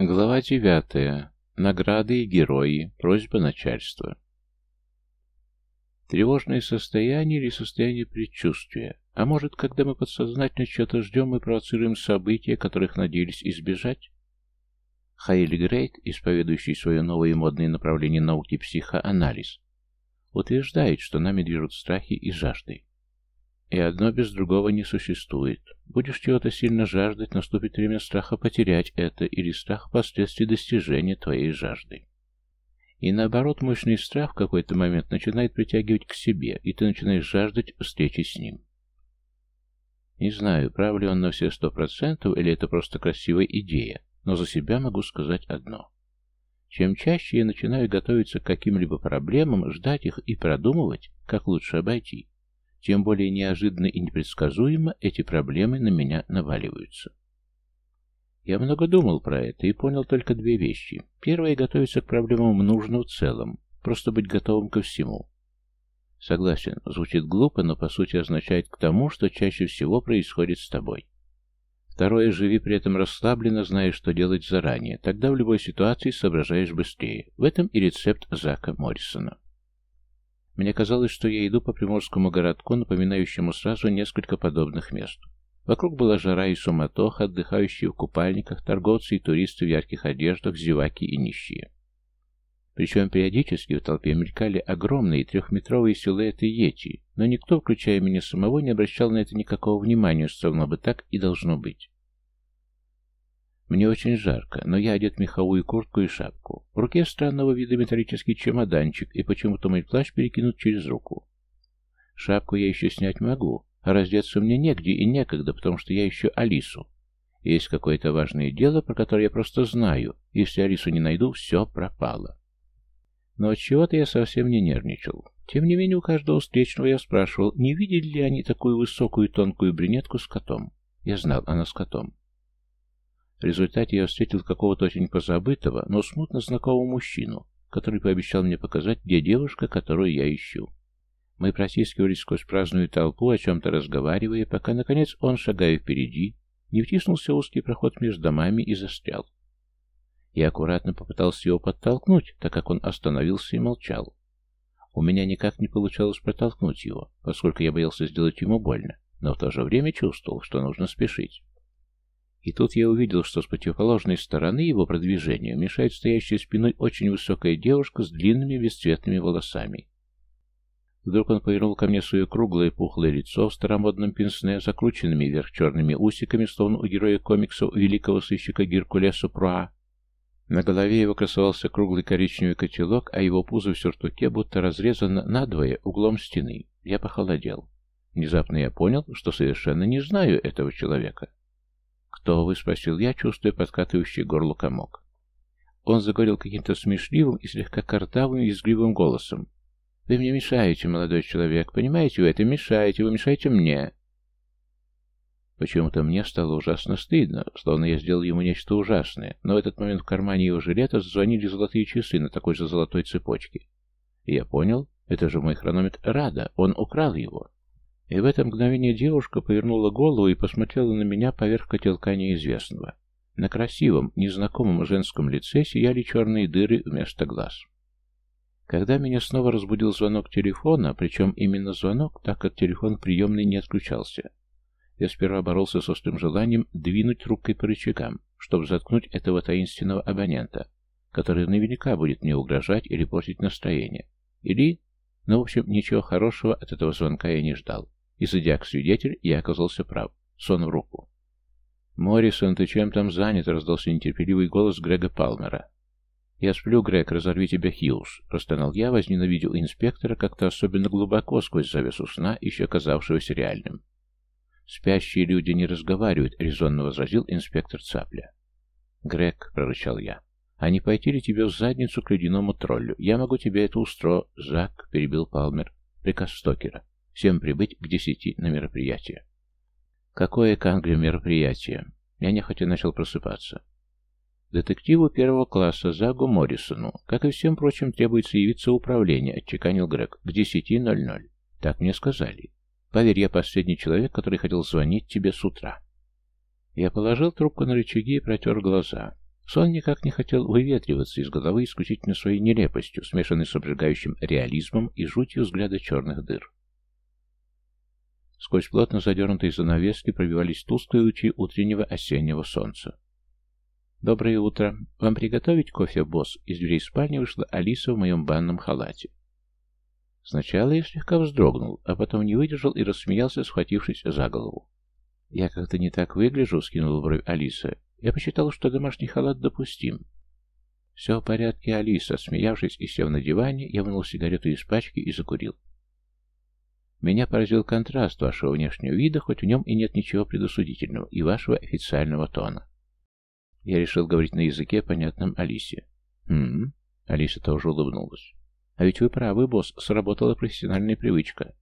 Глава девятая. Награды и герои. Просьба начальства. Тревожное состояние или состояние предчувствия. А может, когда мы подсознательно что-то ждем, мы провоцируем события, которых надеялись избежать? Хайли Грейт, исповедующий свое новое и модное направление науки психоанализ, утверждает, что нами движут страхи и жажды. И одно без другого не существует. Будешь чего-то сильно жаждать, наступит время страха потерять это или страх последствий достижения твоей жажды. И наоборот, мощный страх в какой-то момент начинает притягивать к себе, и ты начинаешь жаждать встречи с ним. Не знаю, прав ли он на все сто процентов, или это просто красивая идея, но за себя могу сказать одно. Чем чаще я начинаю готовиться к каким-либо проблемам, ждать их и продумывать, как лучше обойти, тем более неожиданно и непредсказуемо эти проблемы на меня наваливаются. Я много думал про это и понял только две вещи. Первое — готовиться к проблемам нужно в целом, просто быть готовым ко всему. Согласен, звучит глупо, но по сути означает к тому, что чаще всего происходит с тобой. Второе, живи при этом расслабленно, зная, что делать заранее. Тогда в любой ситуации соображаешь быстрее. В этом и рецепт Зака Моррисона. Мне казалось, что я иду по приморскому городку, напоминающему сразу несколько подобных мест. Вокруг была жара и суматоха, отдыхающие в купальниках, торговцы и туристы в ярких одеждах, зеваки и нищие. Причем периодически в толпе мелькали огромные трехметровые силуэты Йети, но никто, включая меня самого, не обращал на это никакого внимания, словно бы так и должно быть. Мне очень жарко, но я одет в меховую куртку и шапку. В руке странного вида металлический чемоданчик, и почему-то мой плащ перекинут через руку. Шапку я еще снять могу, а раздеться мне негде и некогда, потому что я ищу Алису. Есть какое-то важное дело, про которое я просто знаю. Если Алису не найду, все пропало. Но от чего-то я совсем не нервничал. Тем не менее, у каждого встречного я спрашивал, не видели ли они такую высокую тонкую брюнетку с котом. Я знал, она с котом. В результате я встретил какого-то очень позабытого, но смутно знакомого мужчину, который пообещал мне показать, где девушка, которую я ищу. Мы протискивались сквозь праздную толпу, о чем-то разговаривая, пока, наконец, он, шагая впереди, не втиснулся в узкий проход между домами и застрял. Я аккуратно попытался его подтолкнуть, так как он остановился и молчал. У меня никак не получалось протолкнуть его, поскольку я боялся сделать ему больно, но в то же время чувствовал, что нужно спешить. И тут я увидел, что с противоположной стороны его продвижения мешает стоящая спиной очень высокая девушка с длинными бесцветными волосами. Вдруг он повернул ко мне свое круглое пухлое лицо в старомодном пенсне, закрученными вверх черными усиками, словно у героя комиксов великого сыщика Геркулеса Пруа. На голове его красовался круглый коричневый котелок, а его пузо в сюртуке будто разрезано надвое углом стены. Я похолодел. Внезапно я понял, что совершенно не знаю этого человека. «Кто вы?» — спросил я, чувствуя подкатывающий горло комок. Он заговорил каким-то смешливым и слегка картавым и изгливым голосом. «Вы мне мешаете, молодой человек, понимаете вы это? Мешаете, вы мешаете мне!» Почему-то мне стало ужасно стыдно, словно я сделал ему нечто ужасное, но в этот момент в кармане его жилета зазвонили золотые часы на такой же золотой цепочке. И я понял, это же мой хронометр Рада, он украл его. И в это мгновение девушка повернула голову и посмотрела на меня поверх котелка неизвестного. На красивом, незнакомом женском лице сияли черные дыры вместо глаз. Когда меня снова разбудил звонок телефона, причем именно звонок, так как телефон приемный не отключался, я сперва боролся с острым желанием двинуть рукой по рычагам, чтобы заткнуть этого таинственного абонента, который наверняка будет мне угрожать или портить настроение. Или... Ну, в общем, ничего хорошего от этого звонка я не ждал. И, зайдя к свидетель, я оказался прав. Сон в руку. «Моррисон, ты чем там занят?» — раздался нетерпеливый голос Грега Палмера. «Я сплю, Грег, разорви тебя, Хьюз», — простонал я, возненавидел инспектора как-то особенно глубоко сквозь завесу сна, еще казавшегося реальным. «Спящие люди не разговаривают», — резонно возразил инспектор Цапля. «Грег», — прорычал я, — «а не пойти ли тебе в задницу к ледяному троллю? Я могу тебе это устро...» «Зак», — перебил Палмер, — «приказ Стокера. Всем прибыть к десяти на мероприятие. Какое к Англии мероприятие? Я нехотя начал просыпаться. Детективу первого класса Загу Моррисону, как и всем прочим, требуется явиться в управление, отчеканил Грег, к десяти ноль ноль. Так мне сказали. Поверь, я последний человек, который хотел звонить тебе с утра. Я положил трубку на рычаги и протер глаза. Сон никак не хотел выветриваться из головы исключительно своей нелепостью, смешанной с обжигающим реализмом и жутью взгляда черных дыр. Сквозь плотно задернутые занавески пробивались тусклые лучи утреннего осеннего солнца. «Доброе утро. Вам приготовить кофе, босс?» Из дверей спальни вышла Алиса в моем банном халате. Сначала я слегка вздрогнул, а потом не выдержал и рассмеялся, схватившись за голову. «Я как-то не так выгляжу», — скинула бровь Алиса. «Я посчитал, что домашний халат допустим». «Все в порядке, Алиса», — смеявшись и сев на диване, я вынул сигарету из пачки и закурил. Меня поразил контраст вашего внешнего вида, хоть в нем и нет ничего предосудительного, и вашего официального тона. Я решил говорить на языке, понятном Алисе. «Хм...» Алиса тоже улыбнулась. «А ведь вы правы, босс, сработала профессиональная привычка».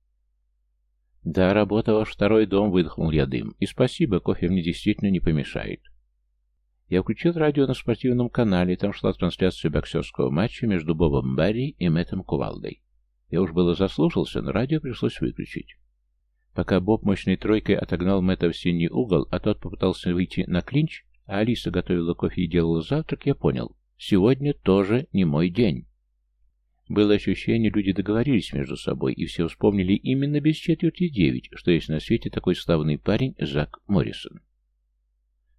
«Да, работа ваш второй дом», — выдохнул я дым. «И спасибо, кофе мне действительно не помешает». Я включил радио на спортивном канале, там шла трансляция боксерского матча между Бобом Барри и Мэттом Кувалдой. Я уж было заслушался, но радио пришлось выключить. Пока Боб мощной тройкой отогнал Мэтта в синий угол, а тот попытался выйти на клинч, а Алиса готовила кофе и делала завтрак, я понял, сегодня тоже не мой день. Было ощущение, люди договорились между собой, и все вспомнили именно без четверти девять, что есть на свете такой славный парень Зак Моррисон.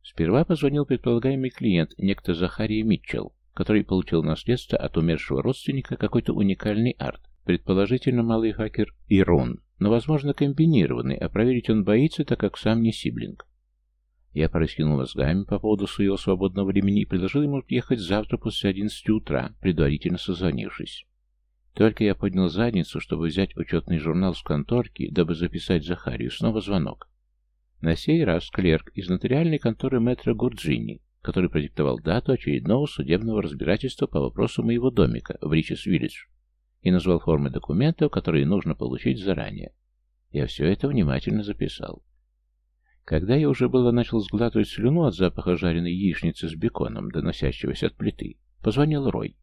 Сперва позвонил предполагаемый клиент, некто Захарий Митчелл, который получил наследство от умершего родственника какой-то уникальный арт, предположительно малый хакер Ирон, но, возможно, комбинированный, а проверить он боится, так как сам не сиблинг. Я пораскинул мозгами по поводу своего свободного времени и предложил ему ехать завтра после 11 утра, предварительно созвонившись. Только я поднял задницу, чтобы взять учетный журнал с конторки, дабы записать Захарию, снова звонок. На сей раз клерк из нотариальной конторы мэтра Гурджини, который продиктовал дату очередного судебного разбирательства по вопросу моего домика в Ричес-Виллидж и назвал формы документов, которые нужно получить заранее. Я все это внимательно записал. Когда я уже было начал сглатывать слюну от запаха жареной яичницы с беконом, доносящегося от плиты, позвонил Рой.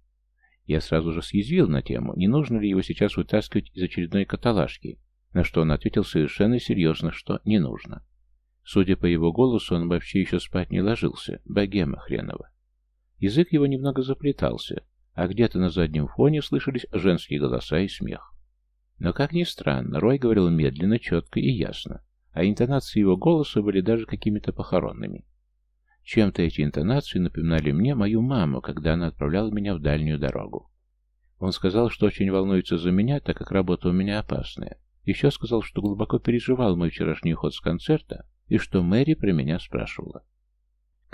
Я сразу же съязвил на тему, не нужно ли его сейчас вытаскивать из очередной каталажки, на что он ответил совершенно серьезно, что не нужно. Судя по его голосу, он вообще еще спать не ложился, богема хренова. Язык его немного заплетался, а где-то на заднем фоне слышались женские голоса и смех. Но, как ни странно, Рой говорил медленно, четко и ясно а интонации его голоса были даже какими-то похоронными. Чем-то эти интонации напоминали мне мою маму, когда она отправляла меня в дальнюю дорогу. Он сказал, что очень волнуется за меня, так как работа у меня опасная. Еще сказал, что глубоко переживал мой вчерашний уход с концерта и что Мэри про меня спрашивала.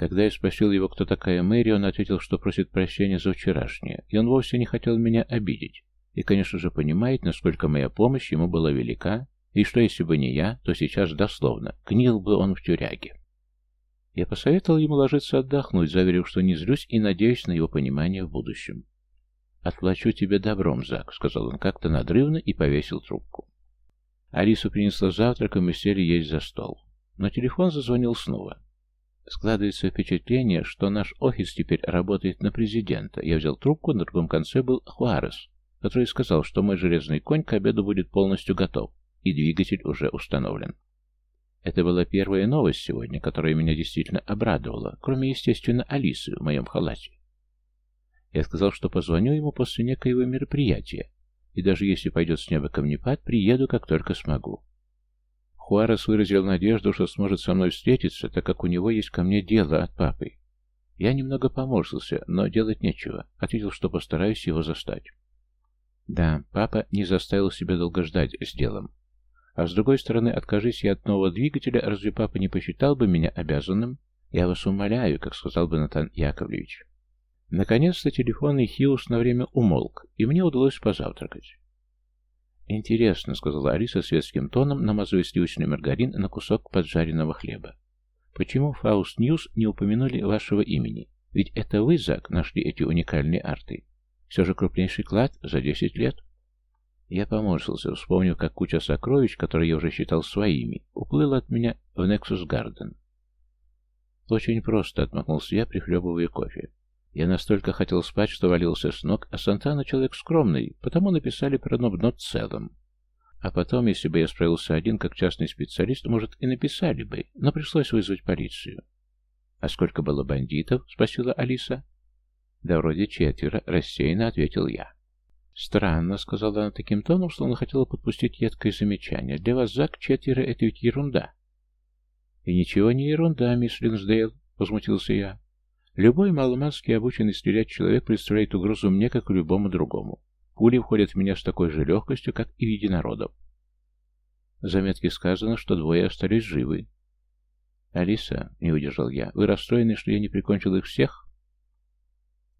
Когда я спросил его, кто такая Мэри, он ответил, что просит прощения за вчерашнее, и он вовсе не хотел меня обидеть. И, конечно же, понимает, насколько моя помощь ему была велика, и что если бы не я, то сейчас дословно, гнил бы он в тюряге. Я посоветовал ему ложиться отдохнуть, заверив, что не злюсь и надеюсь на его понимание в будущем. «Отплачу тебе добром, Зак», — сказал он как-то надрывно и повесил трубку. Алису принесла завтрак, и мы сели есть за стол. Но телефон зазвонил снова. Складывается впечатление, что наш офис теперь работает на президента. Я взял трубку, на другом конце был Хуарес, который сказал, что мой железный конь к обеду будет полностью готов и двигатель уже установлен. Это была первая новость сегодня, которая меня действительно обрадовала, кроме, естественно, Алисы в моем халате. Я сказал, что позвоню ему после некоего мероприятия, и даже если пойдет с неба камнепад, приеду, как только смогу. Хуарес выразил надежду, что сможет со мной встретиться, так как у него есть ко мне дело от папы. Я немного поморщился, но делать нечего. Ответил, что постараюсь его застать. Да, папа не заставил себя долго ждать с делом. А с другой стороны, откажись я от нового двигателя, разве папа не посчитал бы меня обязанным? Я вас умоляю, как сказал бы Натан Яковлевич. Наконец-то телефонный Хиус на время умолк, и мне удалось позавтракать. «Интересно», — сказала Алиса светским тоном, намазывая сливочный маргарин на кусок поджаренного хлеба. «Почему Фауст Ньюс не упомянули вашего имени? Ведь это вы, Зак, нашли эти уникальные арты. Все же крупнейший клад за десять лет». Я поморщился, вспомнив, как куча сокровищ, которые я уже считал своими, уплыла от меня в Нексус Гарден. Очень просто, отмахнулся я, прихлебывая кофе. Я настолько хотел спать, что валился с ног, а Сантана человек скромный, потому написали про Нобно целым. А потом, если бы я справился один как частный специалист, может, и написали бы, но пришлось вызвать полицию. «А сколько было бандитов?» — спросила Алиса. «Да вроде четверо», — рассеянно ответил я. «Странно», — сказала она таким тоном, словно хотела подпустить едкое замечание. «Для вас, Зак, четверо — это ведь ерунда». «И ничего не ерунда, мисс Линсдейл», — возмутился я. «Любой маломанский обученный стрелять человек представляет угрозу мне, как и любому другому. Пули входят в меня с такой же легкостью, как и в единородов. В заметке сказано, что двое остались живы. «Алиса», — не выдержал я, — «вы расстроены, что я не прикончил их всех?»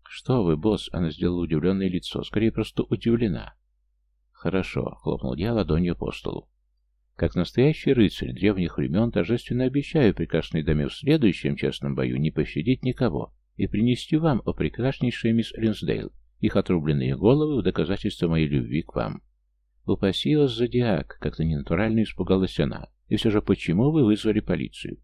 «Что вы, босс?» — она сделала удивленное лицо, скорее просто удивлена. «Хорошо», — хлопнул я ладонью по столу. «Как настоящий рыцарь древних времен торжественно обещаю прекрасной даме в следующем честном бою не пощадить никого и принести вам, о прекраснейшая мисс Линсдейл, их отрубленные головы в доказательство моей любви к вам». «Упаси вас, зодиак!» — как-то ненатурально испугалась она. «И все же почему вы вызвали полицию?»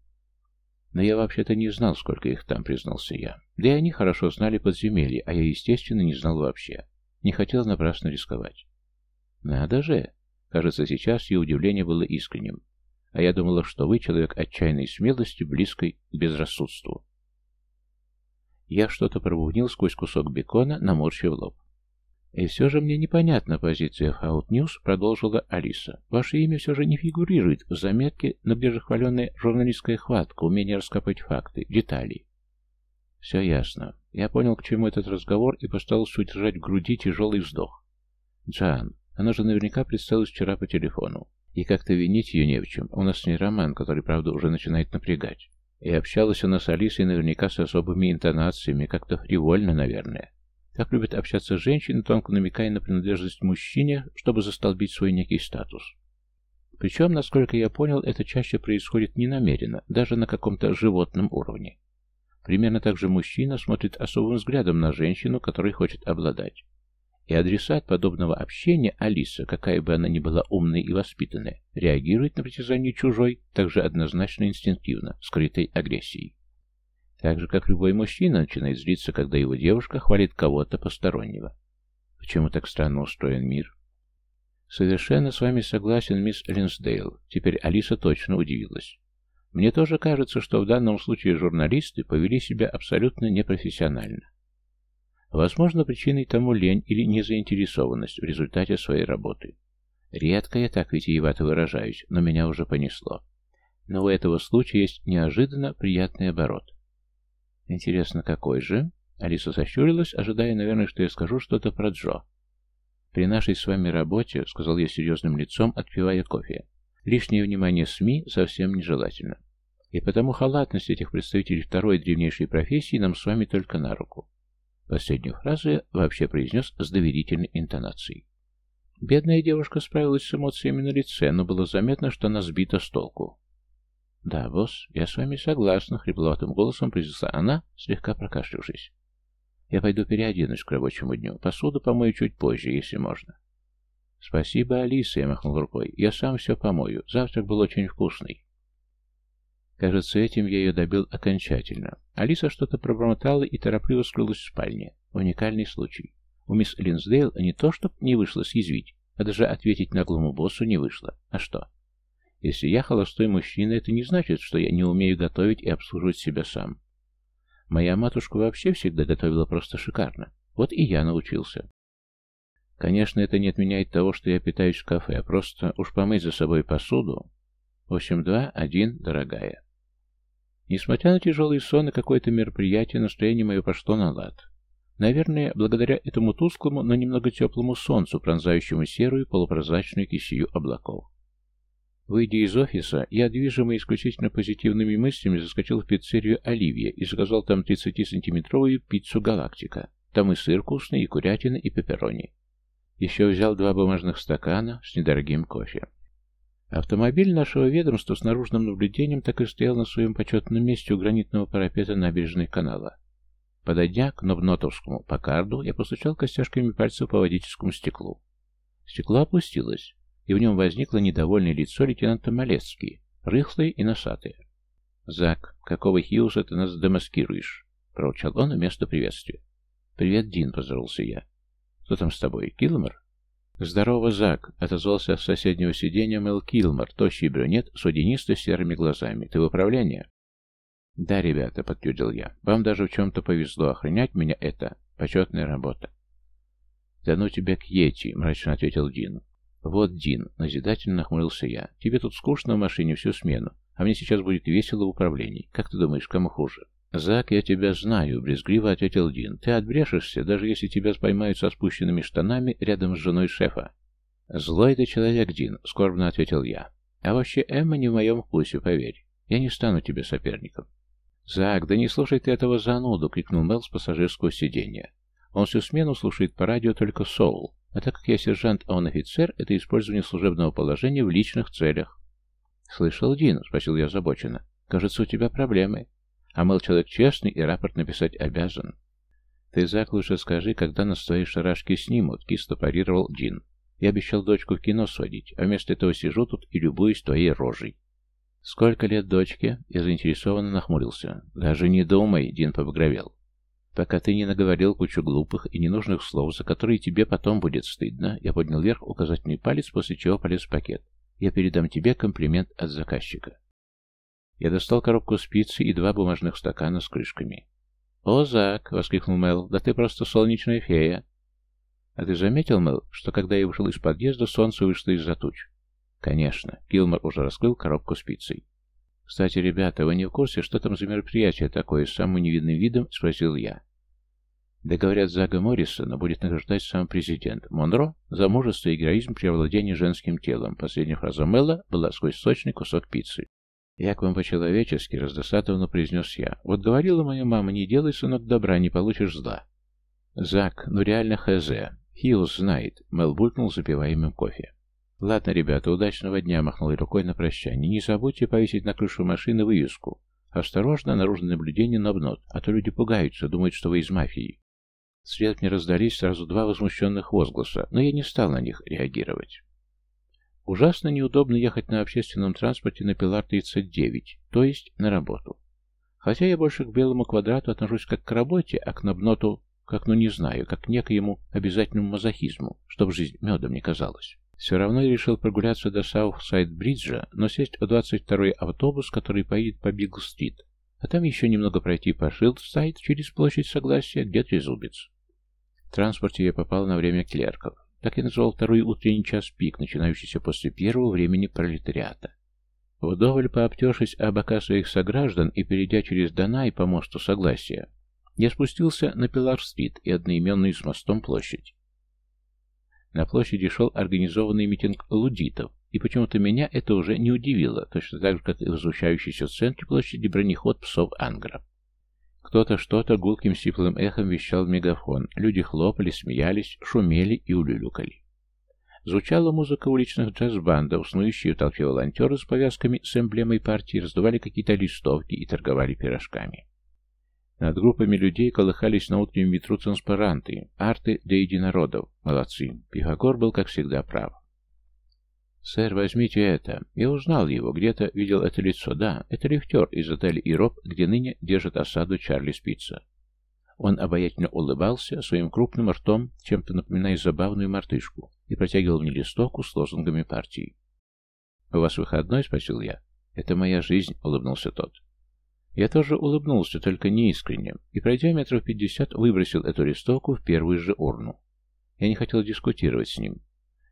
Но я вообще-то не знал, сколько их там, признался я. Да и они хорошо знали подземелье, а я, естественно, не знал вообще. Не хотел напрасно рисковать. Надо же! Кажется, сейчас ее удивление было искренним. А я думала, что вы человек отчаянной смелости, близкой к безрассудству. Я что-то пробубнил сквозь кусок бекона, наморщив лоб. «И все же мне непонятна позиция Хаут Ньюс», — продолжила Алиса. «Ваше имя все же не фигурирует в заметке, но где же хваленая журналистская хватка, умение раскопать факты, детали?» «Все ясно. Я понял, к чему этот разговор, и постарался удержать в груди тяжелый вздох. Джоан, она же наверняка представилась вчера по телефону. И как-то винить ее не в чем. У нас с ней роман, который, правда, уже начинает напрягать. И общалась она с Алисой наверняка с особыми интонациями, как-то фривольно, наверное. Так любят общаться женщины, тонко намекая на принадлежность мужчине, чтобы застолбить свой некий статус. Причем, насколько я понял, это чаще происходит ненамеренно, даже на каком-то животном уровне. Примерно так же мужчина смотрит особым взглядом на женщину, которой хочет обладать. И адресат подобного общения, Алиса, какая бы она ни была умной и воспитанной, реагирует на притязание чужой также однозначно инстинктивно, скрытой агрессией. Так же, как любой мужчина начинает злиться, когда его девушка хвалит кого-то постороннего. Почему так странно устроен мир? Совершенно с вами согласен, мисс Линсдейл. Теперь Алиса точно удивилась. Мне тоже кажется, что в данном случае журналисты повели себя абсолютно непрофессионально. Возможно, причиной тому лень или незаинтересованность в результате своей работы. Редко я так витиевато выражаюсь, но меня уже понесло. Но у этого случая есть неожиданно приятный оборот. Интересно, какой же? Алиса сощурилась, ожидая, наверное, что я скажу что-то про Джо. При нашей с вами работе, сказал я серьезным лицом, отпивая кофе, лишнее внимание СМИ совсем нежелательно. И потому халатность этих представителей второй древнейшей профессии нам с вами только на руку. Последнюю фразу я вообще произнес с доверительной интонацией. Бедная девушка справилась с эмоциями на лице, но было заметно, что она сбита с толку. «Да, босс, я с вами согласна», — хрипловатым голосом произнесла она, слегка прокашлявшись. «Я пойду переоденусь к рабочему дню. Посуду помою чуть позже, если можно». «Спасибо, Алиса», — я махнул рукой. «Я сам все помою. Завтрак был очень вкусный». Кажется, этим я ее добил окончательно. Алиса что-то пробормотала и торопливо скрылась в спальне. Уникальный случай. У мисс Линсдейл не то, чтоб не вышло съязвить, а даже ответить наглому боссу не вышло. А что? Если я холостой мужчина, это не значит, что я не умею готовить и обслуживать себя сам. Моя матушка вообще всегда готовила просто шикарно. Вот и я научился. Конечно, это не отменяет того, что я питаюсь в кафе, а просто уж помыть за собой посуду. В общем, два, один, дорогая. Несмотря на тяжелый сон и какое-то мероприятие, настроение мое пошло на лад. Наверное, благодаря этому тусклому, но немного теплому солнцу, пронзающему серую полупрозрачную кисию облаков. Выйдя из офиса, я, движимый исключительно позитивными мыслями, заскочил в пиццерию «Оливия» и заказал там 30-сантиметровую пиццу «Галактика». Там и сыр вкусный, и курятина, и пепперони. Еще взял два бумажных стакана с недорогим кофе. Автомобиль нашего ведомства с наружным наблюдением так и стоял на своем почетном месте у гранитного парапета набережной канала. Подойдя к Новнотовскому Покарду, я постучал костяшками пальцев по водительскому стеклу. Стекло опустилось и в нем возникло недовольное лицо лейтенанта Малецкий, рыхлое и носатое. «Зак, какого хиуса ты нас демаскируешь?» — проучал он вместо приветствия. «Привет, Дин», — поздоровался я. «Кто там с тобой, Килмор?» «Здорово, Зак», — отозвался с соседнего сиденья Мел Килмор, тощий брюнет с водянисто-серыми глазами. «Ты в управлении?» «Да, ребята», — подтвердил я, — «вам даже в чем-то повезло. Охранять меня — это почетная работа». «Да ну тебя к Йети», — мрачно ответил Дин. «Вот, Дин», — назидательно нахмурился я, — «тебе тут скучно в машине всю смену, а мне сейчас будет весело в управлении. Как ты думаешь, кому хуже?» «Зак, я тебя знаю», — брезгливо ответил Дин. «Ты отбрешешься, даже если тебя споймают со спущенными штанами рядом с женой шефа». «Злой ты человек, Дин», — скорбно ответил я. «А вообще Эмма не в моем вкусе, поверь. Я не стану тебе соперником». «Зак, да не слушай ты этого зануду!» — крикнул Мел с пассажирского сиденья. «Он всю смену слушает по радио только соул, а так как я сержант, а он офицер, это использование служебного положения в личных целях». «Слышал, Дин?» — спросил я озабоченно. «Кажется, у тебя проблемы. А Мел человек честный и рапорт написать обязан». «Ты, Зак, лучше скажи, когда нас твои шарашки снимут?» — кисло парировал Дин. «Я обещал дочку в кино сводить, а вместо этого сижу тут и любуюсь твоей рожей». «Сколько лет дочке?» Я заинтересованно нахмурился. «Даже не думай», — Дин побагровел. «Пока ты не наговорил кучу глупых и ненужных слов, за которые тебе потом будет стыдно», я поднял вверх указательный палец, после чего полез в пакет. «Я передам тебе комплимент от заказчика». Я достал коробку спицы и два бумажных стакана с крышками. «О, Зак!» — воскликнул Мел. «Да ты просто солнечная фея!» «А ты заметил, Мел, что когда я вышел из подъезда, солнце вышло из-за туч?» Конечно, Килмор уже раскрыл коробку спицей. «Кстати, ребята, вы не в курсе, что там за мероприятие такое с самым невидным видом?» — спросил я. Да говорят, Зага Моррисона будет награждать сам президент. Монро за мужество и героизм при овладении женским телом. Последняя фраза Мелла была сквозь сочный кусок пиццы. «Я к вам по-человечески», — раздосадованно произнес я. «Вот говорила моя мама, не делай, сынок, добра, не получишь зла». «Зак, ну реально хз. Хиус знает», — Мел булькнул запиваемым кофе. «Ладно, ребята, удачного дня!» — махнул рукой на прощание. «Не забудьте повесить на крышу машины вывеску. Осторожно, наружное наблюдение на бнот, а то люди пугаются, думают, что вы из мафии». Вслед мне раздались сразу два возмущенных возгласа, но я не стал на них реагировать. Ужасно неудобно ехать на общественном транспорте на Пилар-39, то есть на работу. Хотя я больше к белому квадрату отношусь как к работе, а к набноту, как, ну не знаю, как к некоему обязательному мазохизму, чтобы жизнь медом не казалась. Все равно я решил прогуляться до Саут-Сайд-Бриджа, но сесть в 22-й автобус, который поедет по Бигл-стрит, а там еще немного пройти по Шилд-Сайд через площадь Согласия, где Трезубец. В транспорте я попал на время клерков. Так я назвал второй утренний час пик, начинающийся после первого времени пролетариата. Вдоволь пообтершись о бока своих сограждан и перейдя через Донай по мосту Согласия, я спустился на Пилар-стрит и одноименную с мостом площадь. На площади шел организованный митинг лудитов, и почему-то меня это уже не удивило, точно так же, как и возвышающийся в центре площади бронеход псов Ангра. Кто-то что-то гулким сиплым эхом вещал в мегафон. Люди хлопали, смеялись, шумели и улюлюкали. Звучала музыка уличных джаз-бандов, снующие в толпе волонтеры с повязками с эмблемой партии раздували какие-то листовки и торговали пирожками. Над группами людей колыхались на утреннем ветру транспаранты, арты для единородов. Молодцы. Пифагор был, как всегда, прав. «Сэр, возьмите это». Я узнал его, где-то видел это лицо. Да, это лифтер из отеля «Ироп», где ныне держит осаду Чарли Спица. Он обаятельно улыбался своим крупным ртом, чем-то напоминая забавную мартышку, и протягивал мне листовку с лозунгами партии. «У вас выходной?» — спросил я. «Это моя жизнь», — улыбнулся тот. Я тоже улыбнулся, только неискренне, и, пройдя метров пятьдесят, выбросил эту листовку в первую же урну. Я не хотел дискутировать с ним.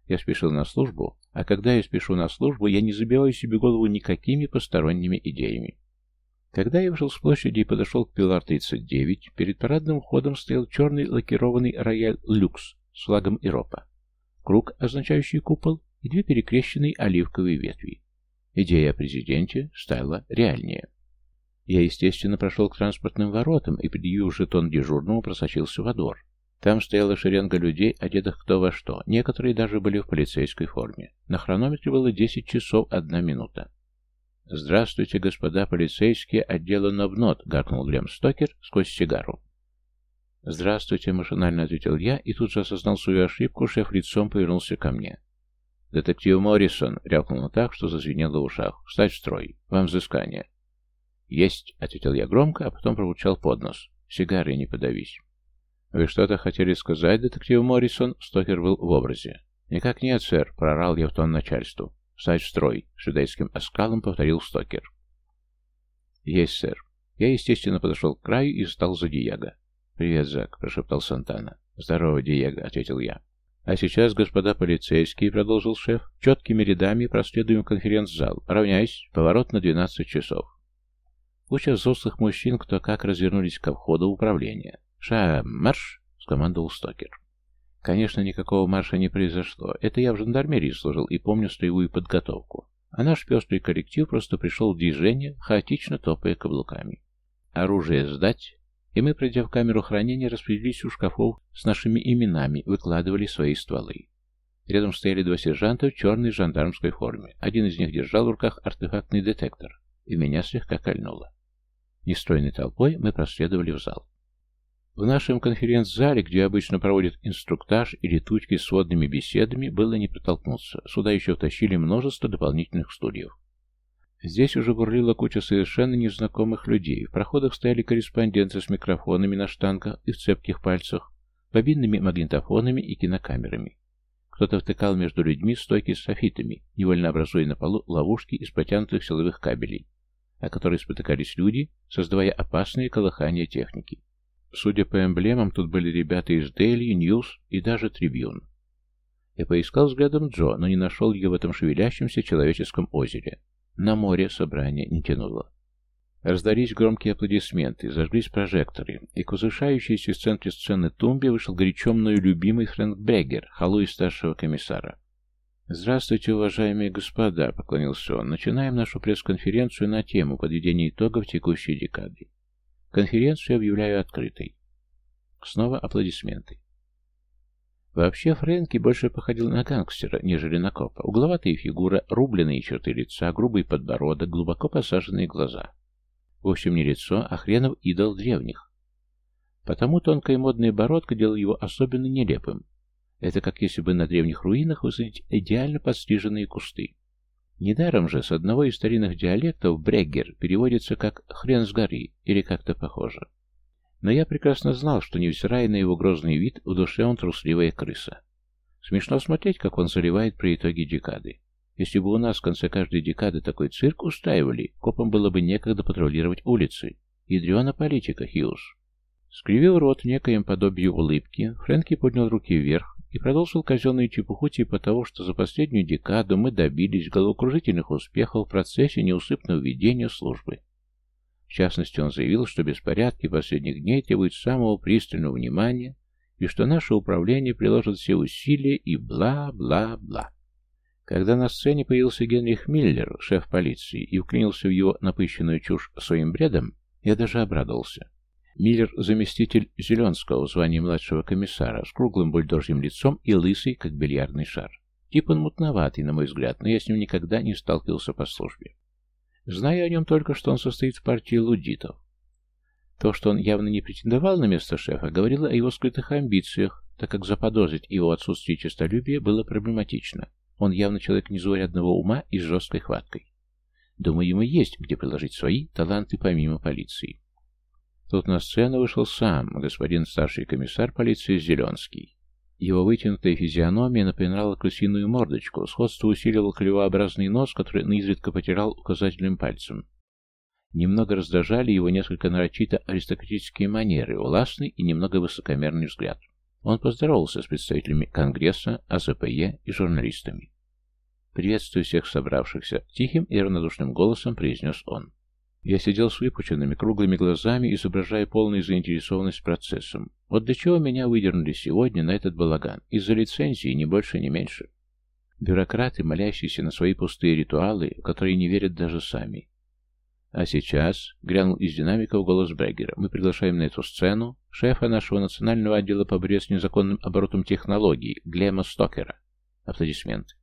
Я спешил на службу, а когда я спешу на службу, я не забиваю себе голову никакими посторонними идеями. Когда я вышел с площади и подошел к Пилар-39, перед парадным входом стоял черный лакированный рояль «Люкс» с флагом Иропа. Круг, означающий купол, и две перекрещенные оливковые ветви. Идея о президенте стала реальнее. Я, естественно, прошел к транспортным воротам и, предъявив жетон дежурному, просочился во двор. Там стояла шеренга людей, одетых кто во что. Некоторые даже были в полицейской форме. На хронометре было 10 часов 1 минута. «Здравствуйте, господа полицейские отдела Новнот», — гаркнул Лем Стокер сквозь сигару. «Здравствуйте», — машинально ответил я, и тут же осознал свою ошибку, шеф лицом повернулся ко мне. «Детектив Моррисон», — рявкнул так, что зазвенело в ушах. «Встать в строй. Вам взыскание». «Есть», — ответил я громко, а потом пробурчал под нос. «Сигары не подавись». «Вы что-то хотели сказать, детектив Моррисон?» Стокер был в образе. «Никак нет, сэр», — прорал я в тон начальству. «Встать в строй», — с жидайским оскалом повторил Стокер. «Есть, сэр». Я, естественно, подошел к краю и встал за Диего. «Привет, Зак», — прошептал Сантана. «Здорово, Диего», — ответил я. «А сейчас, господа полицейские», — продолжил шеф, — «четкими рядами проследуем конференц-зал. Равняйсь, поворот на 12 часов». Куча взрослых мужчин кто как развернулись ко входу управления. «Ша, марш!» — скомандовал Стокер. Конечно, никакого марша не произошло. Это я в жандармерии служил и помню строевую подготовку. А наш пестрый коллектив просто пришел в движение, хаотично топая каблуками. Оружие сдать, и мы, пройдя в камеру хранения, распределились у шкафов с нашими именами, выкладывали свои стволы. Рядом стояли два сержанта в черной жандармской форме. Один из них держал в руках артефактный детектор, и меня слегка кольнуло. Нестройной толпой мы проследовали в зал. В нашем конференц-зале, где обычно проводят инструктаж или тучки с сводными беседами, было не протолкнуться. Сюда еще втащили множество дополнительных стульев. Здесь уже бурлила куча совершенно незнакомых людей. В проходах стояли корреспонденты с микрофонами на штангах и в цепких пальцах, бобинными магнитофонами и кинокамерами. Кто-то втыкал между людьми стойки с софитами, невольно образуя на полу ловушки из потянутых силовых кабелей, о которые спотыкались люди, создавая опасные колыхания техники. Судя по эмблемам, тут были ребята из Daily, News и даже Tribune. Я поискал взглядом Джо, но не нашел ее в этом шевелящемся человеческом озере. На море собрание не тянуло. Раздались громкие аплодисменты, зажглись прожекторы, и к возвышающейся в центре сцены тумбе вышел горячо мною любимый Фрэнк Брегер, халуй старшего комиссара. «Здравствуйте, уважаемые господа», — поклонился он. «Начинаем нашу пресс-конференцию на тему подведения итогов текущей декады. Конференцию объявляю открытой. Снова аплодисменты. Вообще Фрэнки больше походил на гангстера, нежели на копа. Угловатая фигура, рубленые черты лица, грубый подбородок, глубоко посаженные глаза. В общем, не лицо, а хренов идол древних. Потому тонкая модная бородка делала его особенно нелепым. Это как если бы на древних руинах высадить идеально подстриженные кусты. Недаром же с одного из старинных диалектов «бреггер» переводится как «хрен с горы» или как-то похоже. Но я прекрасно знал, что, невзирая на его грозный вид, в душе он трусливая крыса. Смешно смотреть, как он заливает при итоге декады. Если бы у нас в конце каждой декады такой цирк устраивали, копам было бы некогда патрулировать улицы. Ядрена политика, Хьюз. Скривил рот в некоем подобию улыбки, Фрэнки поднял руки вверх, и продолжил казенную чепуху типа того, что за последнюю декаду мы добились головокружительных успехов в процессе неусыпного ведения службы. В частности, он заявил, что беспорядки последних дней требуют самого пристального внимания и что наше управление приложит все усилия и бла-бла-бла. Когда на сцене появился Генрих Миллер, шеф полиции, и вклинился в его напыщенную чушь своим бредом, я даже обрадовался. Миллер – заместитель Зеленского в звании младшего комиссара, с круглым бульдожьим лицом и лысый, как бильярдный шар. Тип он мутноватый, на мой взгляд, но я с ним никогда не сталкивался по службе. Знаю о нем только, что он состоит в партии лудитов. То, что он явно не претендовал на место шефа, говорило о его скрытых амбициях, так как заподозрить его отсутствие честолюбия было проблематично. Он явно человек незаурядного ума и с жесткой хваткой. Думаю, ему есть где приложить свои таланты помимо полиции. Тут на сцену вышел сам, господин старший комиссар полиции Зеленский. Его вытянутая физиономия напоминала крысиную мордочку, сходство усиливал клювообразный нос, который наизредка потирал указательным пальцем. Немного раздражали его несколько нарочито аристократические манеры, властный и немного высокомерный взгляд. Он поздоровался с представителями Конгресса, АЗПЕ и журналистами. «Приветствую всех собравшихся», — тихим и равнодушным голосом произнес он. Я сидел с выпученными круглыми глазами, изображая полную заинтересованность процессом. Вот для чего меня выдернули сегодня на этот балаган? Из-за лицензии, ни больше, ни меньше. Бюрократы, молящиеся на свои пустые ритуалы, в которые не верят даже сами. А сейчас, грянул из динамика в голос Бреггера, мы приглашаем на эту сцену шефа нашего национального отдела по борьбе с незаконным оборотом технологий, Глема Стокера. Аплодисменты.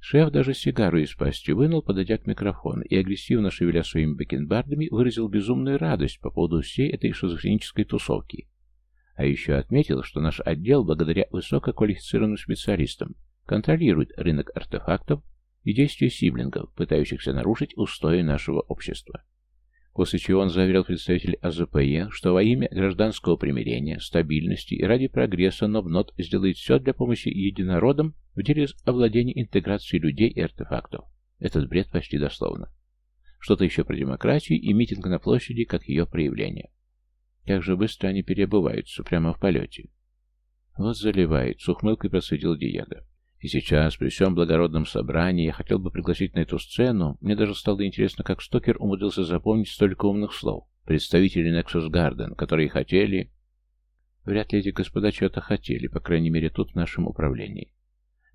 Шеф даже сигару из пасти вынул, подойдя к микрофону, и, агрессивно шевеля своими бакенбардами, выразил безумную радость по поводу всей этой шизофренической тусовки. А еще отметил, что наш отдел, благодаря высококвалифицированным специалистам, контролирует рынок артефактов и действия сиблингов, пытающихся нарушить устои нашего общества. После чего он заверил представителей АЗПЕ, что во имя гражданского примирения, стабильности и ради прогресса НОБНОТ сделает все для помощи единородам в деле овладения интеграцией людей и артефактов. Этот бред почти дословно. Что-то еще про демократию и митинг на площади, как ее проявление. Как же быстро они переобуваются, прямо в полете. Вот заливает, с ухмылкой просветил Диего. И сейчас, при всем благородном собрании, я хотел бы пригласить на эту сцену, мне даже стало интересно, как Стокер умудрился запомнить столько умных слов, представителей Nexus Garden, которые хотели... Вряд ли эти господа чего-то хотели, по крайней мере тут, в нашем управлении.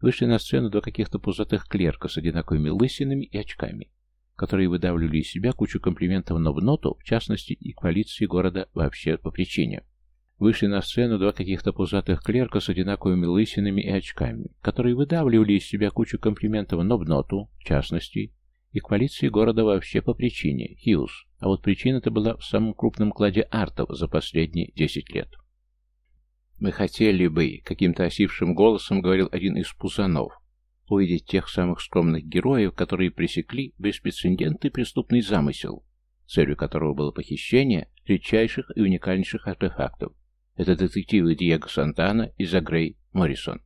Вышли на сцену два каких-то пузатых клерка с одинаковыми лысинами и очками, которые выдавливали из себя кучу комплиментов Новноту, в частности, и к полиции города вообще по причине. Вышли на сцену два каких-то пузатых клерка с одинаковыми лысинами и очками, которые выдавливали из себя кучу комплиментов Нобноту, в частности, и к полиции города вообще по причине, Хьюз. А вот причина-то была в самом крупном кладе артов за последние десять лет. «Мы хотели бы», — каким-то осившим голосом говорил один из пузанов, увидеть тех самых скромных героев, которые пресекли беспрецедентный преступный замысел, целью которого было похищение редчайших и уникальнейших артефактов. Это детективы Диего Сантана и Загрей Моррисон.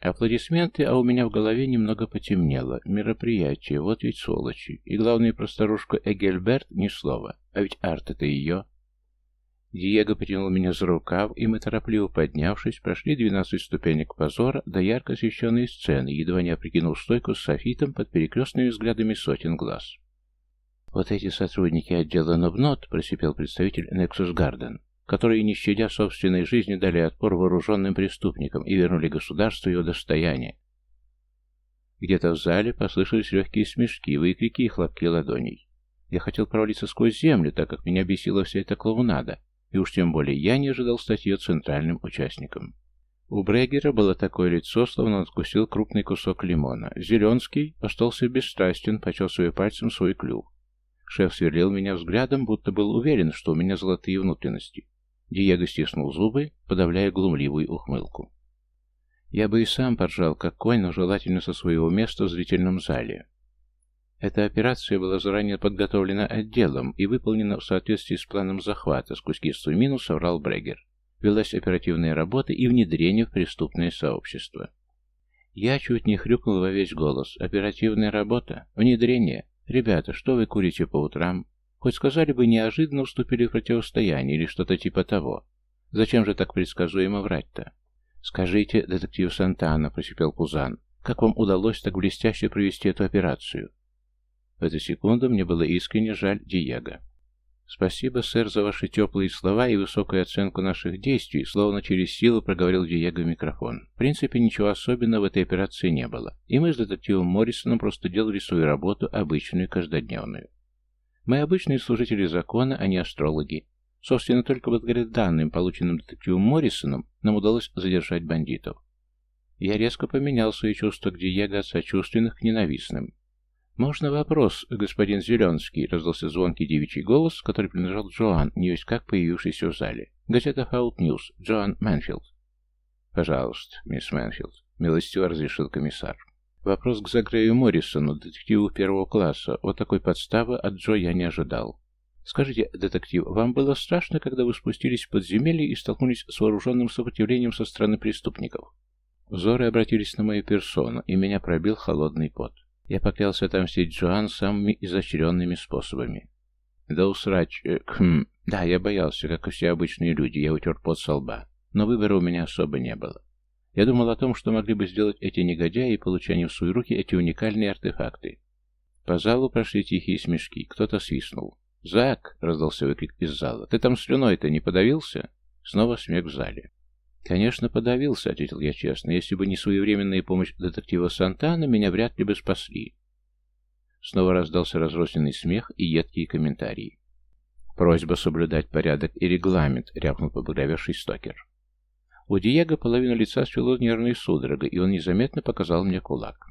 Аплодисменты, а у меня в голове немного потемнело. Мероприятие, вот ведь сволочи. И главное про Эгельберт ни слова. А ведь арт это ее. Диего потянул меня за рукав, и мы, торопливо поднявшись, прошли двенадцать ступенек позора до ярко освещенной сцены, едва не опрокинул стойку с софитом под перекрестными взглядами сотен глаз. «Вот эти сотрудники отдела Нобнот», — просипел представитель Nexus Garden, которые, не щадя собственной жизни, дали отпор вооруженным преступникам и вернули государству его достояние. Где-то в зале послышались легкие смешки, выкрики и хлопки ладоней. Я хотел провалиться сквозь землю, так как меня бесила вся эта клоунада, и уж тем более я не ожидал стать ее центральным участником. У Брегера было такое лицо, словно он откусил крупный кусок лимона. Зеленский остался бесстрастен, почесывая пальцем свой клюв. Шеф сверлил меня взглядом, будто был уверен, что у меня золотые внутренности. Диего стиснул зубы, подавляя глумливую ухмылку. Я бы и сам поржал, как конь, но желательно со своего места в зрительном зале. Эта операция была заранее подготовлена отделом и выполнена в соответствии с планом захвата, сквозь кистую мину соврал Брегер. Велась оперативная работа и внедрение в преступное сообщество. Я чуть не хрюкнул во весь голос. Оперативная работа? Внедрение? Ребята, что вы курите по утрам? Хоть сказали бы, неожиданно вступили в противостояние или что-то типа того. Зачем же так предсказуемо врать-то? «Скажите, детектив Сантана», — просипел Пузан, — «как вам удалось так блестяще провести эту операцию?» В эту секунду мне было искренне жаль Диего. «Спасибо, сэр, за ваши теплые слова и высокую оценку наших действий», словно через силу проговорил Диего в микрофон. «В принципе, ничего особенного в этой операции не было, и мы с детективом Моррисоном просто делали свою работу, обычную, каждодневную. Мы обычные служители закона, а не астрологи. Собственно, только благодаря данным, полученным детективом Моррисоном, нам удалось задержать бандитов. Я резко поменял свои чувства к Диего от сочувственных к ненавистным. «Можно вопрос, господин Зеленский?» — раздался звонкий девичий голос, который принадлежал Джоан, невесть как появившийся в зале. «Газета Фаут Ньюс. Джоан Мэнфилд». «Пожалуйста, мисс Мэнфилд», — милостиво разрешил комиссар. Вопрос к Загрею Моррисону, детективу первого класса. Вот такой подставы от Джо я не ожидал. Скажите, детектив, вам было страшно, когда вы спустились в подземелье и столкнулись с вооруженным сопротивлением со стороны преступников? Взоры обратились на мою персону, и меня пробил холодный пот. Я поклялся отомстить Джоан самыми изощренными способами. Да усрач... Э, хм... Да, я боялся, как и все обычные люди, я утер пот со лба. Но выбора у меня особо не было. Я думал о том, что могли бы сделать эти негодяи, получая в свои руки эти уникальные артефакты. По залу прошли тихие смешки. Кто-то свистнул. «Зак!» — раздался выкрик из зала. «Ты там слюной-то не подавился?» Снова смех в зале. «Конечно, подавился», — ответил я честно. «Если бы не своевременная помощь детектива Сантана, меня вряд ли бы спасли». Снова раздался разрозненный смех и едкие комментарии. «Просьба соблюдать порядок и регламент», — рявкнул побагровевший стокер. У Диего половину лица свело нервной судорогой, и он незаметно показал мне кулак.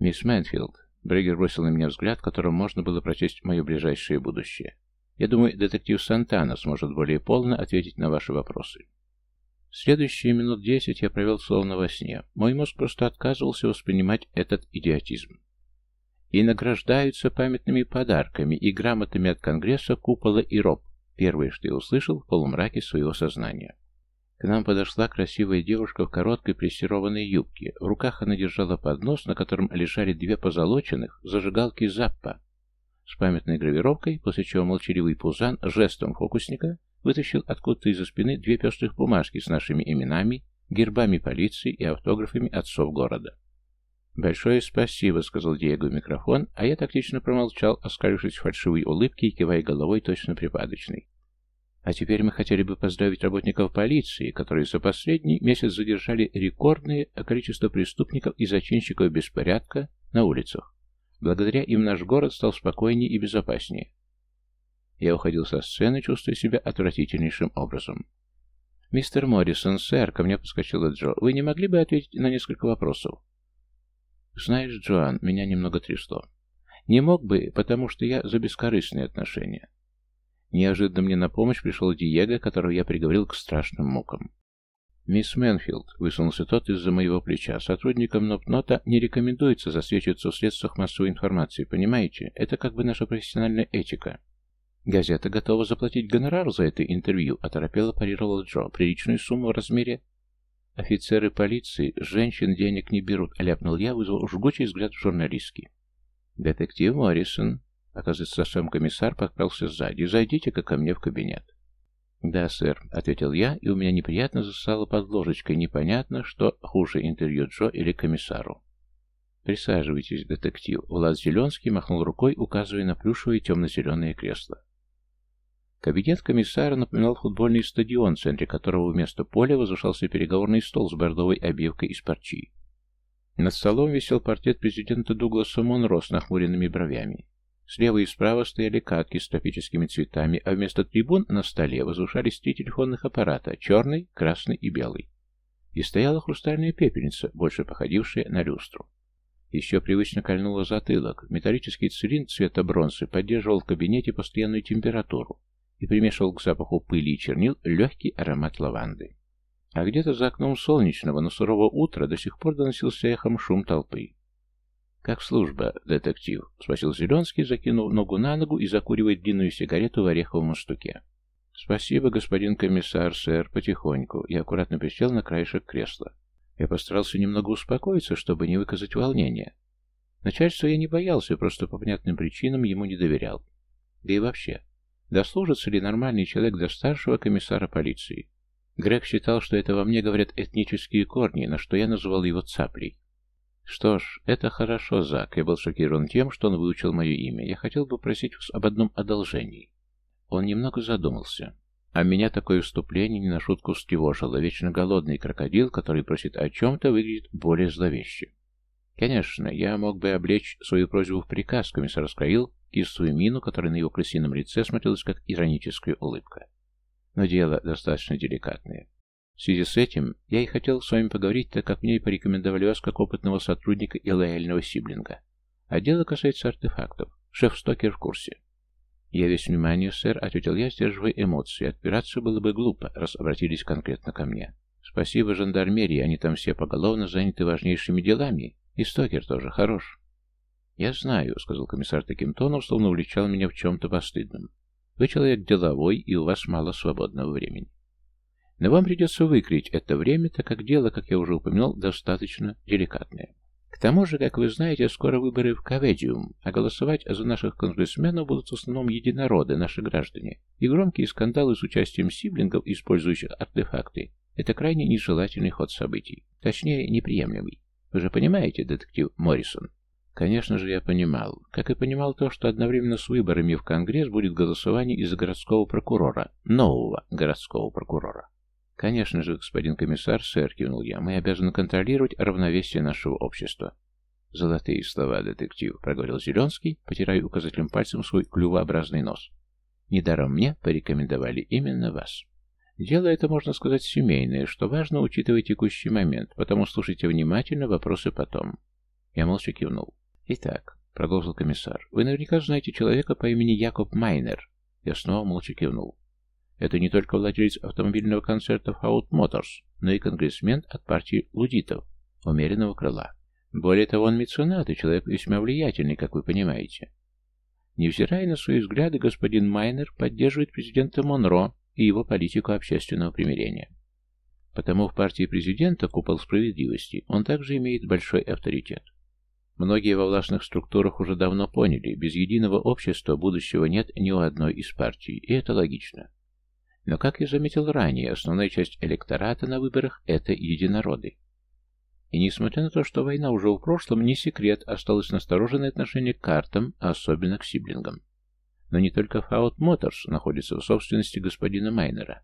«Мисс Мэнфилд», — Брегер бросил на меня взгляд, которым можно было прочесть мое ближайшее будущее. «Я думаю, детектив Сантана сможет более полно ответить на ваши вопросы». Следующие минут десять я провел словно во сне. Мой мозг просто отказывался воспринимать этот идиотизм. И награждаются памятными подарками и грамотами от Конгресса, Купола и Роб. Первое, что я услышал в полумраке своего сознания. К нам подошла красивая девушка в короткой плессированной юбке. В руках она держала поднос, на котором лежали две позолоченных зажигалки Заппа. с памятной гравировкой, после чего молчаливый Пузан жестом фокусника вытащил откуда-то из-за спины две пестрых бумажки с нашими именами, гербами полиции и автографами отцов города. «Большое спасибо», — сказал Диего в микрофон, а я тактично промолчал, оскалившись фальшивой улыбки и кивая головой точно припадочный. А теперь мы хотели бы поздравить работников полиции, которые за последний месяц задержали рекордное количество преступников и зачинщиков беспорядка на улицах. Благодаря им наш город стал спокойнее и безопаснее. Я уходил со сцены, чувствуя себя отвратительнейшим образом. «Мистер Моррисон, сэр», — ко мне подскочила Джо, — «вы не могли бы ответить на несколько вопросов?» «Знаешь, Джоан, меня немного трясло. Не мог бы, потому что я за бескорыстные отношения. Неожиданно мне на помощь пришел Диего, которого я приговорил к страшным мукам. «Мисс Мэнфилд», — высунулся тот из-за моего плеча, — «сотрудникам НОПНОТа не рекомендуется засвечиваться в средствах массовой информации, понимаете? Это как бы наша профессиональная этика». «Газета готова заплатить гонорар за это интервью», — оторопело парировал Джо. «Приличную сумму в размере...» «Офицеры полиции женщин денег не берут», — ляпнул я, вызвал жгучий взгляд журналистки. «Детектив Моррисон», Оказывается, сам комиссар подкрался сзади. «Зайдите-ка ко мне в кабинет». «Да, сэр», — ответил я, и у меня неприятно засало под ложечкой. Непонятно, что хуже интервью Джо или комиссару. «Присаживайтесь, детектив». Влад Зеленский махнул рукой, указывая на плюшевое темно-зеленое кресло. Кабинет комиссара напоминал футбольный стадион, в центре которого вместо поля возвышался переговорный стол с бордовой обивкой из парчи. Над столом висел портрет президента Дугласа Монро с нахмуренными бровями. Слева и справа стояли катки с тропическими цветами, а вместо трибун на столе возвышались три телефонных аппарата — черный, красный и белый. И стояла хрустальная пепельница, больше походившая на люстру. Еще привычно кольнула затылок. Металлический цилиндр цвета бронзы поддерживал в кабинете постоянную температуру и примешивал к запаху пыли и чернил легкий аромат лаванды. А где-то за окном солнечного, но сурового утра до сих пор доносился эхом шум толпы. «Как служба, детектив?» — спросил Зеленский, закинув ногу на ногу и закуривая длинную сигарету в ореховом стуке. «Спасибо, господин комиссар, сэр, потихоньку». Я аккуратно присел на краешек кресла. Я постарался немного успокоиться, чтобы не выказать волнения. Начальство я не боялся, просто по понятным причинам ему не доверял. Да и вообще, дослужится ли нормальный человек до старшего комиссара полиции? Грег считал, что это во мне говорят этнические корни, на что я называл его цаплей. Что ж, это хорошо, Зак. Я был шокирован тем, что он выучил мое имя. Я хотел бы просить вас об одном одолжении. Он немного задумался. А меня такое вступление не на шутку встревожило. Вечно голодный крокодил, который просит о чем-то, выглядит более зловеще. Конечно, я мог бы облечь свою просьбу в приказ, комиссар раскроил кислую мину, которая на его крысином лице смотрелась как ироническая улыбка. Но дело достаточно деликатное. В связи с этим я и хотел с вами поговорить, так как мне и порекомендовали вас как опытного сотрудника и лояльного сиблинга. А дело касается артефактов. Шеф Стокер в курсе. «Я весь внимание, сэр», — ответил я, сдерживая эмоции. «Отпираться было бы глупо, раз обратились конкретно ко мне. Спасибо жандармерии, они там все поголовно заняты важнейшими делами. И Стокер тоже хорош». «Я знаю», — сказал комиссар таким тоном, словно увлечал меня в чем-то постыдном. «Вы человек деловой, и у вас мало свободного времени. Но вам придется выкрыть это время, так как дело, как я уже упомянул, достаточно деликатное. К тому же, как вы знаете, скоро выборы в Каведиум, а голосовать за наших конгрессменов будут в основном единороды, наши граждане, и громкие скандалы с участием сиблингов, использующих артефакты, это крайне нежелательный ход событий, точнее, неприемлемый. Вы же понимаете, детектив Моррисон? Конечно же, я понимал. Как и понимал то, что одновременно с выборами в Конгресс будет голосование из-за городского прокурора, нового городского прокурора. «Конечно же, господин комиссар, сэр», — кивнул я, — «мы обязаны контролировать равновесие нашего общества». «Золотые слова, детектив», — проговорил Зеленский, потирая указательным пальцем свой клювообразный нос. «Недаром мне порекомендовали именно вас. Дело это, можно сказать, семейное, что важно, учитывая текущий момент, потому слушайте внимательно, вопросы потом». Я молча кивнул. «Итак», — продолжил комиссар, — «вы наверняка знаете человека по имени Якоб Майнер». Я снова молча кивнул. Это не только владелец автомобильного концерта Out Motors, но и конгрессмен от партии лудитов, умеренного крыла. Более того, он меценат и человек весьма влиятельный, как вы понимаете. Невзирая на свои взгляды, господин Майнер поддерживает президента Монро и его политику общественного примирения. Потому в партии президента «Купол справедливости» он также имеет большой авторитет. Многие во властных структурах уже давно поняли, без единого общества будущего нет ни у одной из партий, и это логично. Но, как я заметил ранее, основная часть электората на выборах – это единороды. И несмотря на то, что война уже в прошлом, не секрет, осталось настороженное отношение к картам, а особенно к сиблингам. Но не только Фаут Моторс находится в собственности господина Майнера.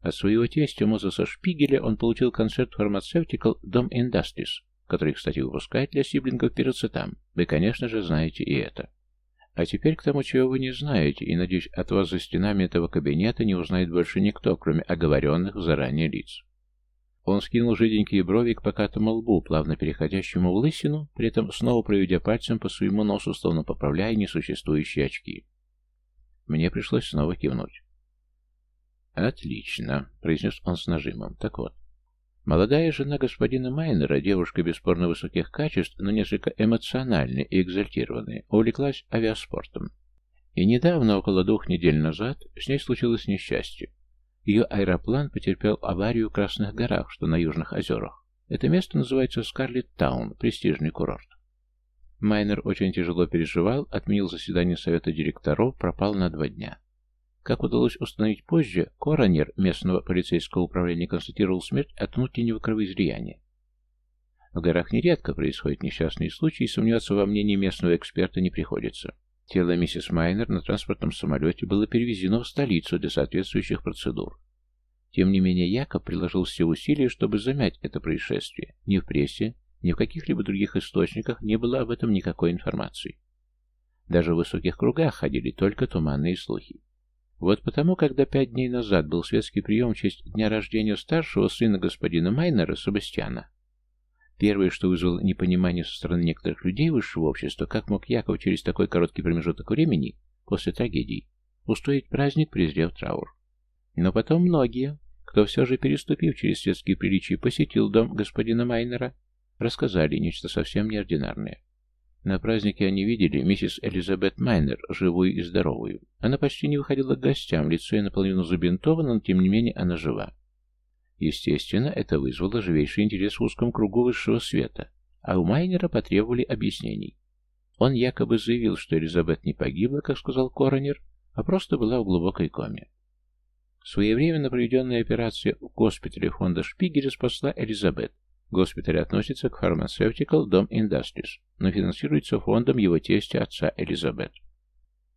От своего тестя Мозеса Шпигеля он получил концерт Pharmaceutical Dom Industries, который, кстати, выпускает для сиблингов пироцетам. Вы, конечно же, знаете и это. А теперь к тому, чего вы не знаете, и, надеюсь, от вас за стенами этого кабинета не узнает больше никто, кроме оговоренных заранее лиц. Он скинул жиденькие брови к покатому лбу, плавно переходящему в лысину, при этом снова проведя пальцем по своему носу, словно поправляя несуществующие очки. Мне пришлось снова кивнуть. «Отлично», — произнес он с нажимом. «Так вот, Молодая жена господина Майнера, девушка бесспорно высоких качеств, но несколько эмоциональная и экзальтированная, увлеклась авиаспортом. И недавно, около двух недель назад, с ней случилось несчастье. Ее аэроплан потерпел аварию в Красных горах, что на Южных озерах. Это место называется Скарлетт Таун, престижный курорт. Майнер очень тяжело переживал, отменил заседание совета директоров, пропал на два дня. Как удалось установить позже, коронер местного полицейского управления констатировал смерть от внутреннего кровоизлияния. В горах нередко происходят несчастные случаи, и сомневаться во мнении местного эксперта не приходится. Тело миссис Майнер на транспортном самолете было перевезено в столицу для соответствующих процедур. Тем не менее, Якоб приложил все усилия, чтобы замять это происшествие. Ни в прессе, ни в каких-либо других источниках не было об этом никакой информации. Даже в высоких кругах ходили только туманные слухи. Вот потому, когда пять дней назад был светский прием в честь дня рождения старшего сына господина Майнера, Себастьяна, первое, что вызвало непонимание со стороны некоторых людей высшего общества, как мог Яков через такой короткий промежуток времени, после трагедии, устроить праздник, презрев траур. Но потом многие, кто все же, переступив через светские приличия, посетил дом господина Майнера, рассказали нечто совсем неординарное. На празднике они видели миссис Элизабет Майнер, живую и здоровую. Она почти не выходила к гостям, лицо ей наполовину забинтовано, но тем не менее она жива. Естественно, это вызвало живейший интерес в узком кругу высшего света, а у Майнера потребовали объяснений. Он якобы заявил, что Элизабет не погибла, как сказал коронер, а просто была в глубокой коме. Своевременно проведенная операция в госпитале фонда Шпигеля спасла Элизабет, Госпиталь относится к Pharmaceutical Dome Industries, но финансируется фондом его тестя отца Элизабет.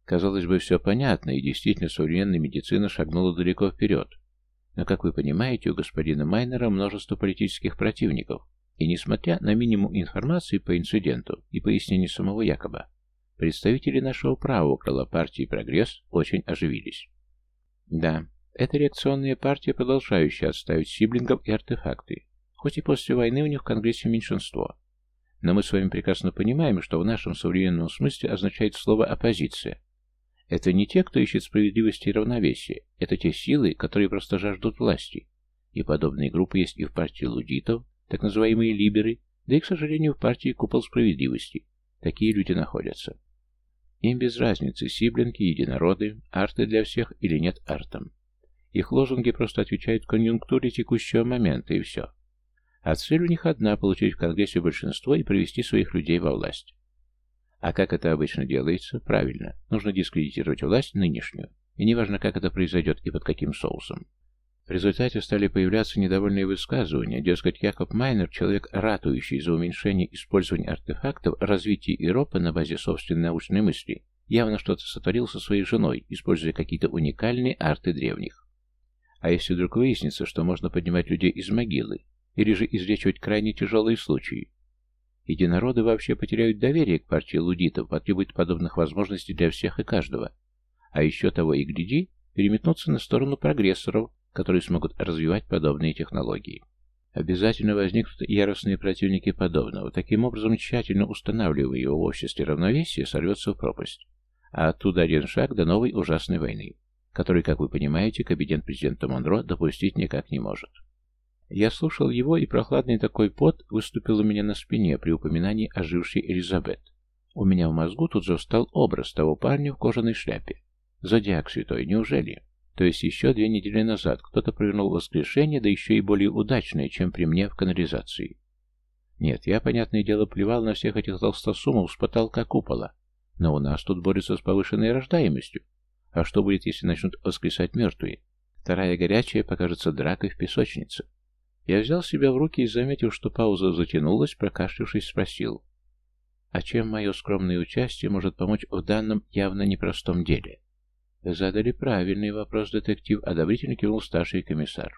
Казалось бы, все понятно, и действительно современная медицина шагнула далеко вперед. Но, как вы понимаете, у господина Майнера множество политических противников, и несмотря на минимум информации по инциденту и пояснений самого Якоба, представители нашего правого крыла партии «Прогресс» очень оживились. Да, это реакционная партия, продолжающая отставить сиблингов и артефакты, Хоть и после войны у них в Конгрессе меньшинство. Но мы с вами прекрасно понимаем, что в нашем современном смысле означает слово «оппозиция». Это не те, кто ищет справедливости и равновесия. Это те силы, которые просто жаждут власти. И подобные группы есть и в партии лудитов, так называемые либеры, да и, к сожалению, в партии Купол Справедливости. Такие люди находятся. Им без разницы, сиблинги, единороды, арты для всех или нет артом. Их лозунги просто отвечают конъюнктуре текущего момента, и все. А цель у них одна – получить в Конгрессе большинство и привести своих людей во власть. А как это обычно делается? Правильно. Нужно дискредитировать власть нынешнюю. И неважно, как это произойдет и под каким соусом. В результате стали появляться недовольные высказывания, дескать, Якоб Майнер, человек, ратующий за уменьшение использования артефактов, развитие Европы на базе собственной научной мысли, явно что-то сотворил со своей женой, используя какие-то уникальные арты древних. А если вдруг выяснится, что можно поднимать людей из могилы, или же излечивать крайне тяжелые случаи. Единороды вообще потеряют доверие к партии лудитов, потребуют подобных возможностей для всех и каждого. А еще того и гляди, переметнуться на сторону прогрессоров, которые смогут развивать подобные технологии. Обязательно возникнут яростные противники подобного. Таким образом, тщательно устанавливая его в обществе равновесие, сорвется в пропасть. А оттуда один шаг до новой ужасной войны, которой, как вы понимаете, кабинет президента Монро допустить никак не может. Я слушал его, и прохладный такой пот выступил у меня на спине при упоминании ожившей Элизабет. У меня в мозгу тут же встал образ того парня в кожаной шляпе. Зодиак святой, неужели? То есть еще две недели назад кто-то провернул воскрешение, да еще и более удачное, чем при мне в канализации. Нет, я, понятное дело, плевал на всех этих толстосумов с потолка купола. Но у нас тут борются с повышенной рождаемостью. А что будет, если начнут воскресать мертвые? Вторая горячая покажется дракой в песочнице. Я взял себя в руки и, заметив, что пауза затянулась, прокашлявшись, спросил. А чем мое скромное участие может помочь в данном явно непростом деле? Задали правильный вопрос, детектив, одобрительно кивнул старший комиссар.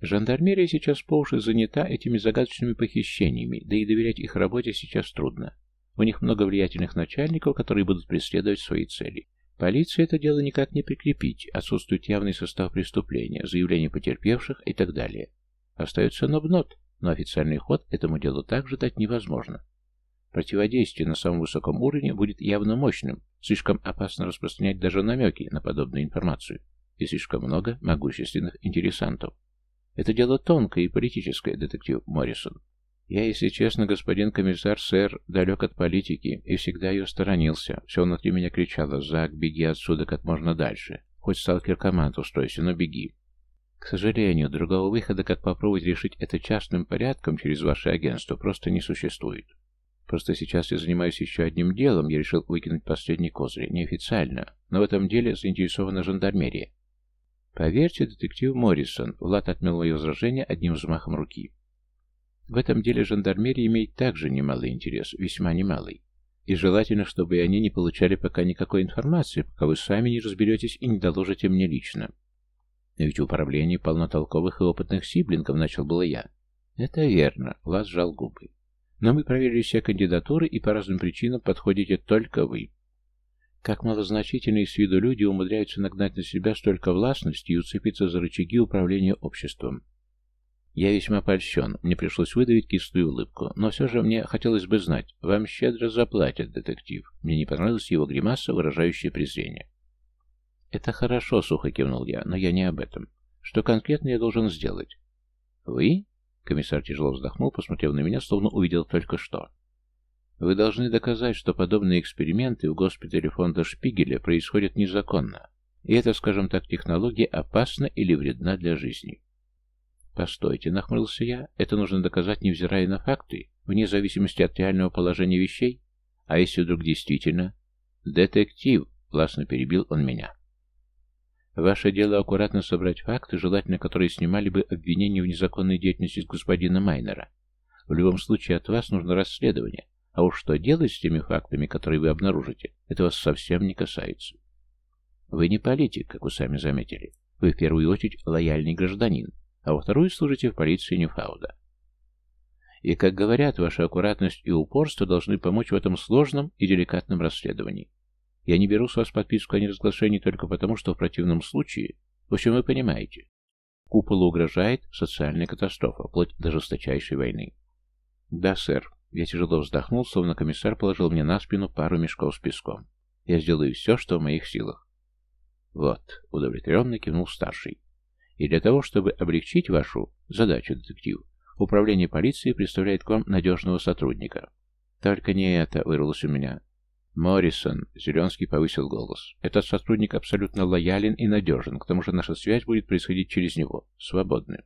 Жандармерия сейчас по уши занята этими загадочными похищениями, да и доверять их работе сейчас трудно. У них много влиятельных начальников, которые будут преследовать свои цели. Полиция это дело никак не прикрепить, отсутствует явный состав преступления, заявления потерпевших и так далее. Остается нобнот, но официальный ход этому делу также дать невозможно. Противодействие на самом высоком уровне будет явно мощным, слишком опасно распространять даже намеки на подобную информацию, и слишком много могущественных интересантов. Это дело тонкое и политическое, детектив Моррисон. Я, если честно, господин комиссар, сэр, далек от политики и всегда ее сторонился. Все внутри меня кричало «Зак, беги отсюда как можно дальше. Хоть сталкер команд устройся, но беги». К сожалению, другого выхода, как попробовать решить это частным порядком через ваше агентство, просто не существует. Просто сейчас я занимаюсь еще одним делом, я решил выкинуть последний козырь, неофициально, но в этом деле заинтересована жандармерия. Поверьте, детектив Моррисон, Влад отмел мое возражение одним взмахом руки. В этом деле жандармерия имеет также немалый интерес, весьма немалый. И желательно, чтобы и они не получали пока никакой информации, пока вы сами не разберетесь и не доложите мне лично. Но ведь в управлении полно толковых и опытных сиблингов, начал было я. Это верно, Влад сжал губы. Но мы проверили все кандидатуры, и по разным причинам подходите только вы. Как малозначительные с виду люди умудряются нагнать на себя столько властности и уцепиться за рычаги управления обществом. Я весьма польщен, мне пришлось выдавить кислую улыбку, но все же мне хотелось бы знать, вам щедро заплатят, детектив. Мне не понравилась его гримаса, выражающая презрение. Это хорошо, сухо кивнул я, но я не об этом. Что конкретно я должен сделать? Вы? Комиссар тяжело вздохнул, посмотрев на меня, словно увидел только что. Вы должны доказать, что подобные эксперименты в госпитале фонда Шпигеля происходят незаконно. И эта, скажем так, технология опасна или вредна для жизни. Постойте, нахмурился я, это нужно доказать, невзирая на факты, вне зависимости от реального положения вещей? А если вдруг действительно? Детектив, властно перебил он меня. Ваше дело аккуратно собрать факты, желательно которые снимали бы обвинения в незаконной деятельности господина Майнера. В любом случае от вас нужно расследование, а уж что делать с теми фактами, которые вы обнаружите, это вас совсем не касается. Вы не политик, как вы сами заметили. Вы в первую очередь лояльный гражданин, а во вторую служите в полиции Ньюфауда. И, как говорят, ваша аккуратность и упорство должны помочь в этом сложном и деликатном расследовании. Я не беру с вас подписку о неразглашении только потому, что в противном случае, в общем, вы понимаете, куполу угрожает социальная катастрофа, вплоть до жесточайшей войны. Да, сэр, я тяжело вздохнул, словно комиссар положил мне на спину пару мешков с песком. Я сделаю все, что в моих силах. Вот, удовлетворенно кивнул старший. И для того, чтобы облегчить вашу задачу, детектив, управление полиции представляет к вам надежного сотрудника. Только не это, вырвалось у меня. Моррисон, Зеленский повысил голос. Этот сотрудник абсолютно лоялен и надежен, к тому же наша связь будет происходить через него. Свободны.